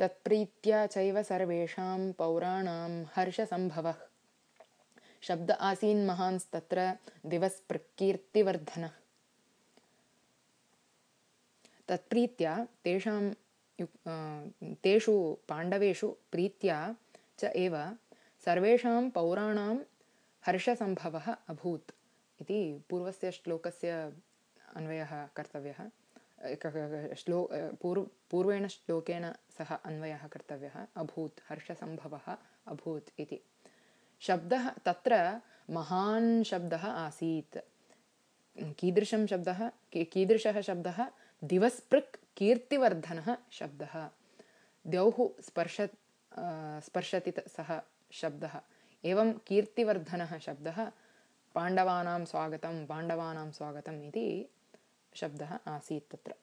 तत्प्रीत्या चैव सर्वेषां पौराणां हर्षसम्भवः। शब्द आसीन् महांस्तत्र दिवस्प्रकीर्तिवर्धनः तत्प्रीत्या तेषां तेषु पाण्डवेषु प्रीत्या च एव सर्वेषां पौराणां हर्षसम्भवः अभूत् इति पूर्वस्य श्लोकस्य अन्वयः कर्तव्यः श्लो पूर्व पूर्वेण श्लोकेन सह अन्वयः कर्तव्यः अभूत् हर्षसम्भवः अभूत् इति। शब्दः तत्र महान् शब्दः आसीत्। कीदृशं शब्दः? कीदृशः शब्दः? दिवस्पृक् कीर्तिवर्धनः शब्दः। द्यौः स्पर्श स्पर्शति सः शब्दः। एवं कीर्तिवर्धनः शब्दः पाण्डवानां स्वागतं पाण्डवानां स्वागतम् इति शब्दः आसीत् तत्र